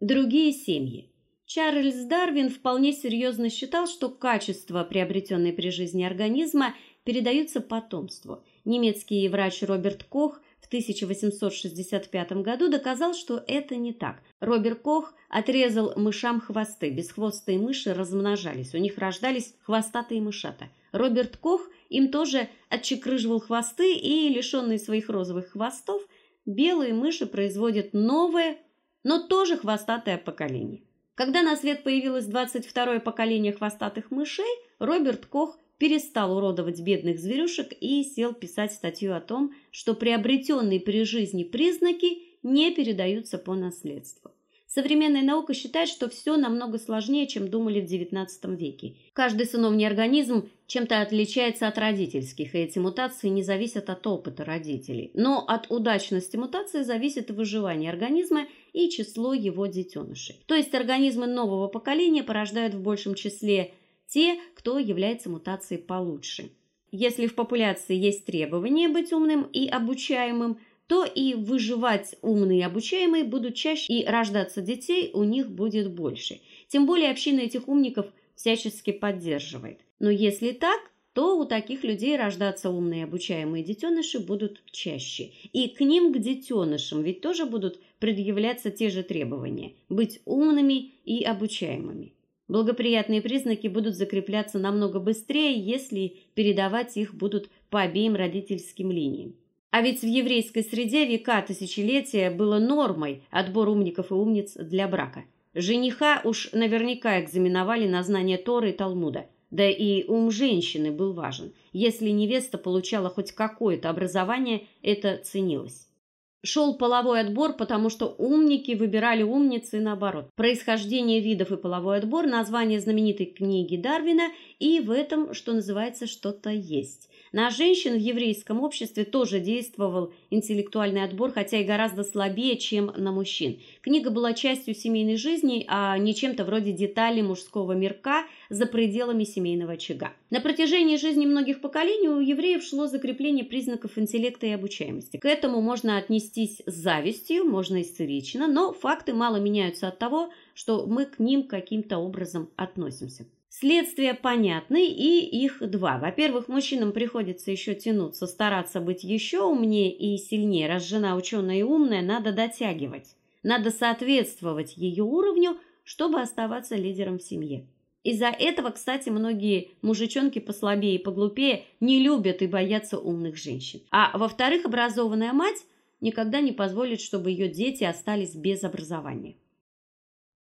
Другие семьи. Чарльз Дарвин вполне серьезно считал, что качества, приобретенные при жизни организма, передаются потомству. Немецкий врач Роберт Кох в 1865 году доказал, что это не так. Роберт Кох отрезал мышам хвосты. Бесхвостые мыши размножались, у них рождались хвостатые мышата. Роберт Кох им тоже отчекрыживал хвосты, и лишенные своих розовых хвостов, белые мыши производят новое, но тоже хвостатое поколение. Когда на свет появилось 22-е поколение хвостатых мышей, Роберт Кох перестал уродовать бедных зверюшек и сел писать статью о том, что приобретенные при жизни признаки не передаются по наследству. Современная наука считает, что все намного сложнее, чем думали в XIX веке. Каждый сыновний организм чем-то отличается от родительских, и эти мутации не зависят от опыта родителей. Но от удачности мутации зависит выживание организма и число его детенышей. То есть организмы нового поколения порождают в большем числе те, кто является мутацией получше. Если в популяции есть требование быть умным и обучаемым, то и выживать умные и обучаемые будут чаще, и рождаться детей у них будет больше. Тем более община этих умников всячески поддерживает. Но если так, то у таких людей рождаться умные и обучаемые детеныши будут чаще. И к ним, к детенышам, ведь тоже будут предъявляться те же требования быть умными и обучаемыми. Благоприятные признаки будут закрепляться намного быстрее, если передавать их будут по обеим родительским линиям. А ведь в еврейской среде века тысячелетия было нормой отбор умников и умниц для брака. Жениха уж наверняка экзаменовали на знание Торы и Талмуда. Да и ум женщины был важен. Если невеста получала хоть какое-то образование, это ценилось. Шел половой отбор, потому что умники выбирали умницы и наоборот. Происхождение видов и половой отбор название знаменитой книги Дарвина, и в этом, что называется, что-то есть. На женщин в еврейском обществе тоже действовал интеллектуальный отбор, хотя и гораздо слабее, чем на мужчин. Книга была частью семейной жизни, а не чем-то вроде деталей мужского мирка за пределами семейного очага. На протяжении жизни многих поколений у евреев шло закрепление признаков интеллекта и обучаемости. К этому можно отнестись с завистью, можно истерично, но факты мало меняются от того, что мы к ним каким-то образом относимся. Следствия понятны, и их два. Во-первых, мужчинам приходится еще тянуться, стараться быть еще умнее и сильнее. Раз жена ученая и умная, надо дотягивать. Надо соответствовать ее уровню, чтобы оставаться лидером в семье. Из-за этого, кстати, многие мужичонки послабее и поглупее не любят и боятся умных женщин. А во-вторых, образованная мать никогда не позволит, чтобы ее дети остались без образования.